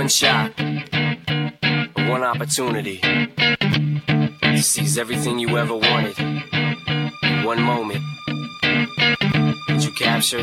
one shot, one opportunity to seize everything you ever wanted one moment. Did you capture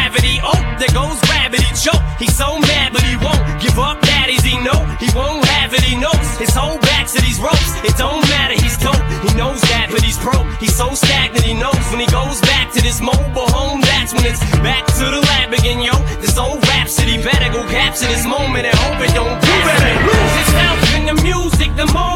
Oh, there goes gravity. Choke. He's so mad, but he won't give up. Daddies, he know he won't have it. He knows his whole back to these ropes. It don't matter. He's dope. He knows that, but he's broke. He's so stagnant. He knows when he goes back to this mobile home. That's when it's back to the lab again, yo. This old rhapsody better go capture this moment and hope it don't. You better lose yourself in the music the moment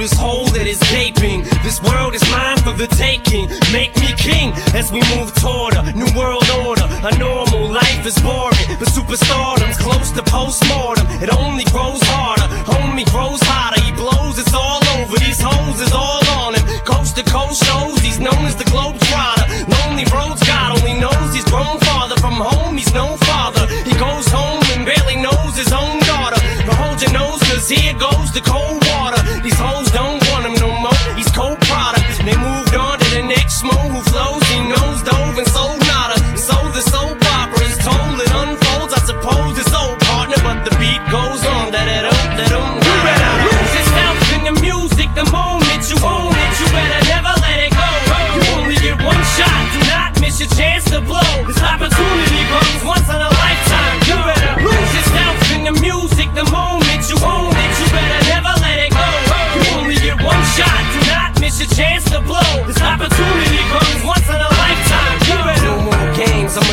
this hole that is gaping. This world is mine for the taking. Make me king as we move toward a new world order. A normal life is boring, but superstardom's close to postmortem. It only beat goes on. That it don't, that don't. You better lose yourself in the music the moment you own it. You better never let it go. You only get one shot. Do not miss your chance to blow. This opportunity comes once in a lifetime. You better lose yourself in the music the moment you own it. You better never let it go. You only get one shot. Do not miss your chance to blow. This opportunity comes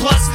Plus